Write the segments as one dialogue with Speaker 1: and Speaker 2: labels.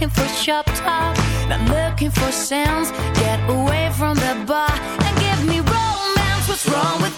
Speaker 1: looking for shop talk, not looking for sounds. Get away from the bar and give me romance. What's wrong with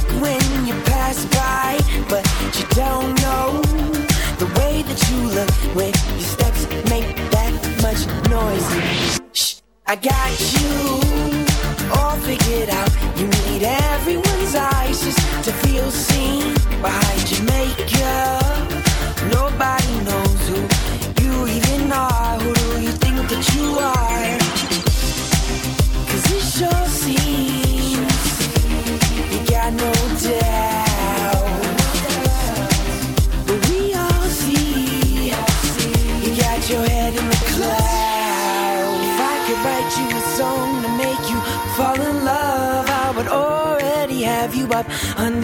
Speaker 2: I got you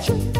Speaker 1: Georgia.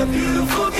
Speaker 3: A beautiful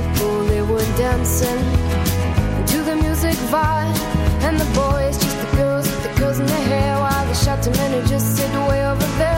Speaker 4: people, they were dancing to the music vibe. And the boys, just the girls with the curls in their hair, while they shot and it just sit way over there.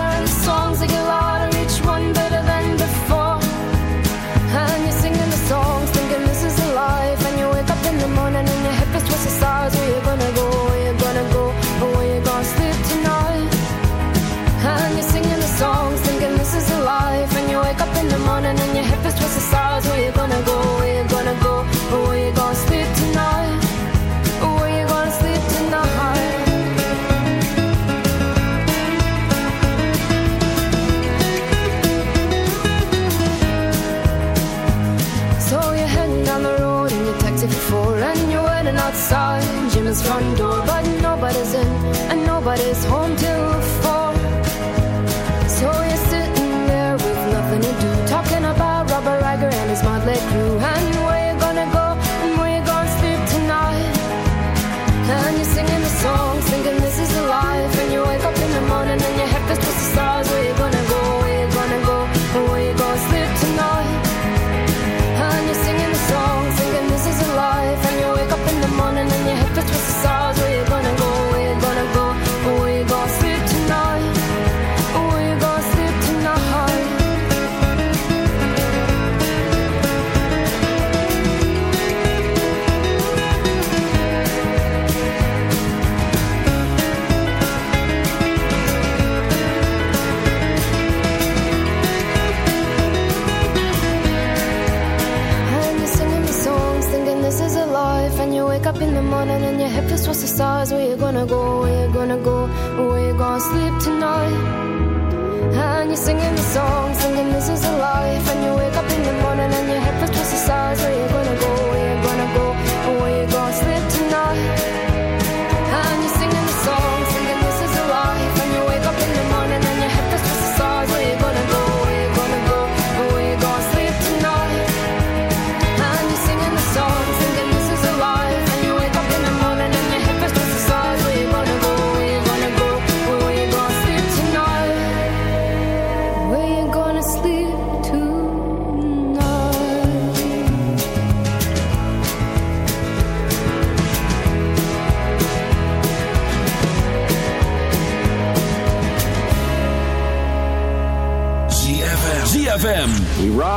Speaker 4: towards the stars. Where you gonna go? Where you gonna go? Where you gonna sleep tonight? And you're singing the song.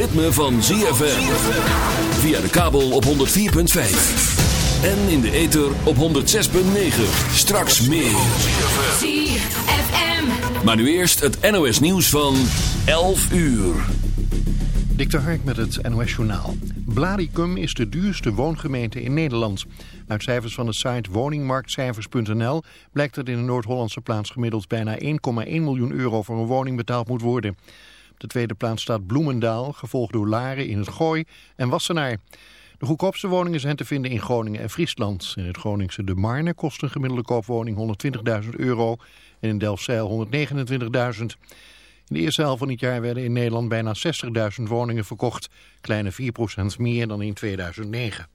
Speaker 5: Ritme van ZFM. Via de kabel op 104.5. En in de ether op 106.9. Straks meer.
Speaker 6: ZFM.
Speaker 5: Maar nu eerst het NOS nieuws van 11 uur.
Speaker 7: Dik de Hark met het NOS Journaal. Blaricum is de duurste woongemeente in Nederland. Uit cijfers van de site woningmarktcijfers.nl blijkt dat in de Noord-Hollandse plaats gemiddeld bijna 1,1 miljoen euro voor een woning betaald moet worden. De tweede plaats staat Bloemendaal, gevolgd door Laren in het Gooi en Wassenaar. De goedkoopste woningen zijn te vinden in Groningen en Friesland. In het Groningse De Marne kost een gemiddelde koopwoning 120.000 euro en in Delfzijl 129.000. In de eerste helft van het jaar werden in Nederland bijna 60.000 woningen verkocht. Kleine 4% meer dan in 2009.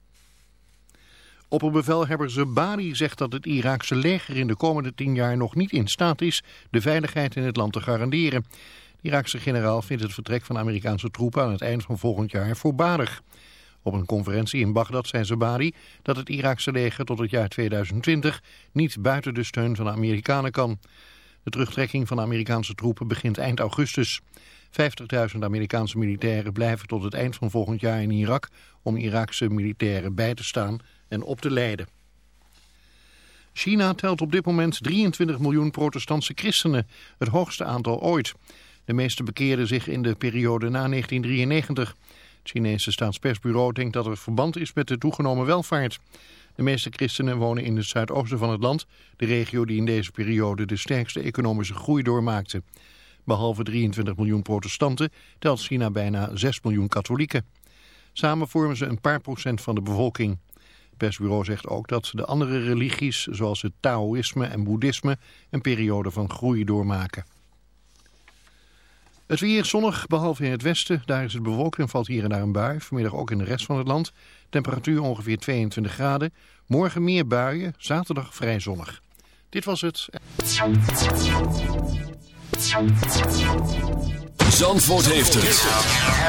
Speaker 7: Opperbevelhebber Zebari zegt dat het Iraakse leger in de komende tien jaar nog niet in staat is de veiligheid in het land te garanderen. Iraakse generaal vindt het vertrek van Amerikaanse troepen aan het eind van volgend jaar voorbarig. Op een conferentie in Bagdad zei Zebari dat het Iraakse leger tot het jaar 2020 niet buiten de steun van de Amerikanen kan. De terugtrekking van de Amerikaanse troepen begint eind augustus. 50.000 Amerikaanse militairen blijven tot het eind van volgend jaar in Irak om Iraakse militairen bij te staan en op te leiden. China telt op dit moment 23 miljoen protestantse christenen, het hoogste aantal ooit. De meeste bekeerden zich in de periode na 1993. Het Chinese staatspersbureau denkt dat er verband is met de toegenomen welvaart. De meeste christenen wonen in het zuidoosten van het land, de regio die in deze periode de sterkste economische groei doormaakte. Behalve 23 miljoen protestanten telt China bijna 6 miljoen katholieken. Samen vormen ze een paar procent van de bevolking. Het persbureau zegt ook dat de andere religies, zoals het Taoïsme en Boeddhisme, een periode van groei doormaken. Het weer zonnig, behalve in het westen. Daar is het bewolkt en valt hier en daar een bui. Vanmiddag ook in de rest van het land. Temperatuur ongeveer 22 graden. Morgen meer buien, zaterdag vrij zonnig. Dit was het.
Speaker 5: Zandvoort heeft het.